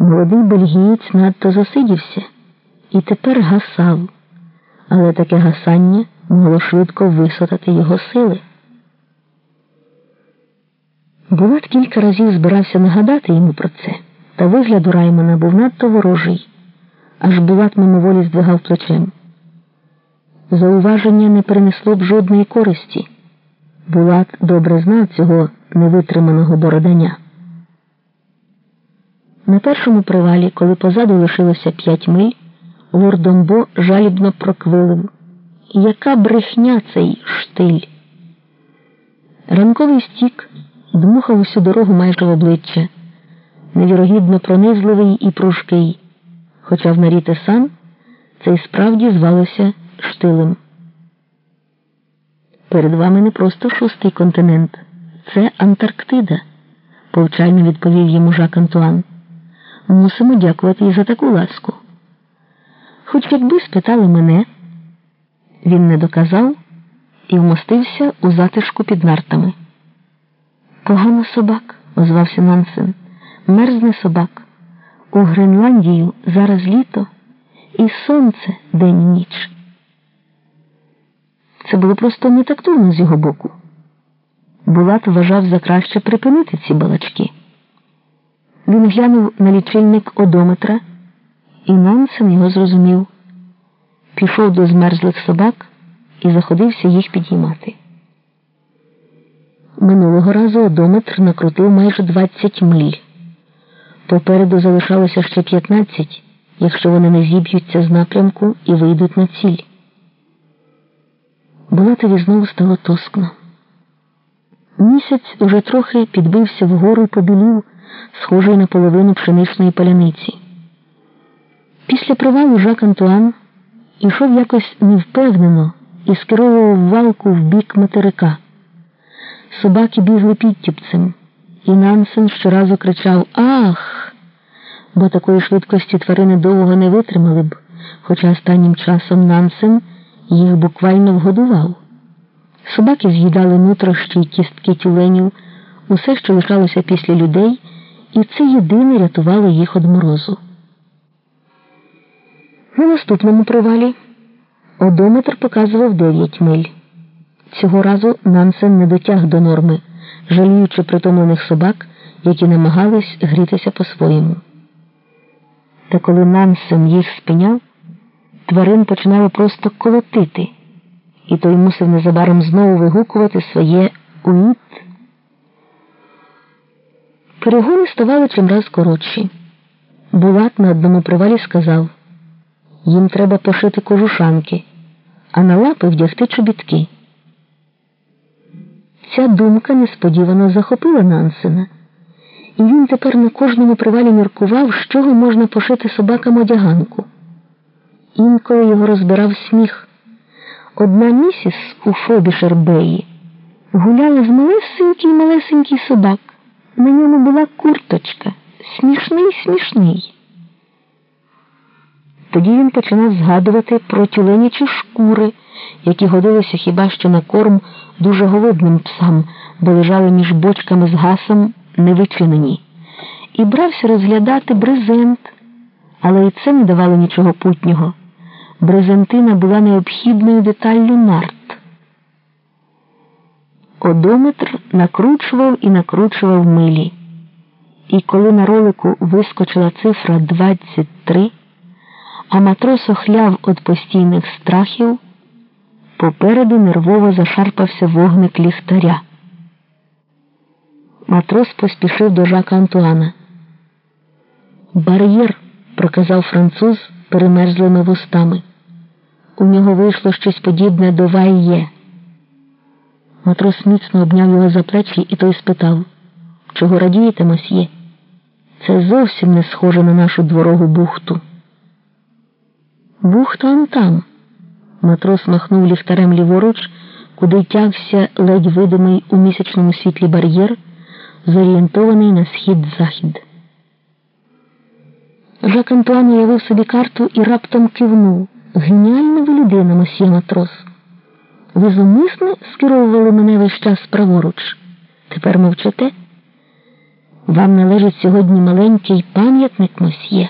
Молодий бельгієць надто засидівся і тепер гасав, але таке гасання могло швидко висотати його сили. Булат кілька разів збирався нагадати йому про це, та вигляд у Раймона був надто ворожий, аж Булат мимоволі здвигав плечем. Зауваження не принесло б жодної користі. Булат добре знав цього невитриманого бороданя. На першому привалі, коли позаду лишилося п'ять миль, Лордомбо жалібно проквилив. Яка брехня цей штиль? Ранковий стік дмухав усю дорогу майже в обличчя, невірогідно пронизливий і пружкий, хоча в наріте сам це й справді звалося штилем. Перед вами не просто шостий континент, це Антарктида, повчально відповів йому Жак Антуан. Мусимо дякувати і за таку ласку. Хоч якби спитали мене, він не доказав і вмостився у затишку під нартами. Погано собак, озвався Нансен. Мерзне собак. У Гренландію зараз літо і сонце день і ніч. Це було просто нетактовно з його боку. Булат вважав за краще припинити ці балачки. Він глянув на лічильник одометра, і Нансен його зрозумів. Пішов до змерзлих собак і заходився їх підіймати. Минулого разу одометр накрутив майже 20 миль. Попереду залишалося ще 15, якщо вони не зіб'ються з напрямку і вийдуть на ціль. Булатові знову стало тоскно. Місяць уже трохи підбився вгору і побілів, схожий на половину пшеничної паляниці. Після провалу Жак Антуан ішов якось невпевнено і скеровував валку в бік материка. Собаки бігли підтюпцем, і Нансен щоразу кричав Ах! Бо такої швидкості тварини довго не витримали б, хоча останнім часом Нансен їх буквально вгодував. Собаки з'їдали нутрощі й кістки тюленів, усе, що лишалося після людей, і це єдине рятувало їх від морозу. На наступному привалі одометр показував 9 миль. Цього разу Нансен не дотяг до норми, жаліючи притомлених собак, які намагались грітися по-своєму. Та коли Нансен їх спиняв, тварин починало просто колотити, і той мусив незабаром знову вигукувати своє уїт. Перегони ставали чимраз коротші. Булат на одному привалі сказав їм треба пошити кожушанки, а на лапи вдягти чобітки. Ця думка несподівано захопила Нансена, і він тепер на кожному привалі міркував, з чого можна пошити собакам одяганку. Інколи його розбирав сміх. Одна місіс у Фобішербеї гуляла з малесенький собак. На ньому була курточка. Смішний, смішний. Тоді він починав згадувати про тюленячі шкури, які годилися хіба що на корм дуже голодним псам, бо лежали між бочками з гасом невичинені, і брався розглядати брезент, але і це не давало нічого путнього. Брезентина була необхідною деталлю нарт. Одометр накручував і накручував милі. І коли на ролику вискочила цифра 23, а матрос охляв від постійних страхів, попереду нервово зашарпався вогник ліхтаря. Матрос поспішив до Жака Антуана. Бар'єр, проказав француз перемерзлими вустами. У нього вийшло щось подібне до вайє. Матрос міцно обняв його за плечі і той спитав, чого радієте, мосьє? Це зовсім не схоже на нашу дворогу бухту. Бухта он там. Матрос махнув ліхтарем ліворуч, куди тягся ледь видимий у місячному світлі бар'єр, зорієнтований на схід-захід. Жак Антуан уявив собі карту і раптом кивнув. Геніальна ви людина, мосьє матрос. Ви зумисно скеровували мене весь час праворуч. Тепер мовчите? Вам належить сьогодні маленький пам'ятник мосьє.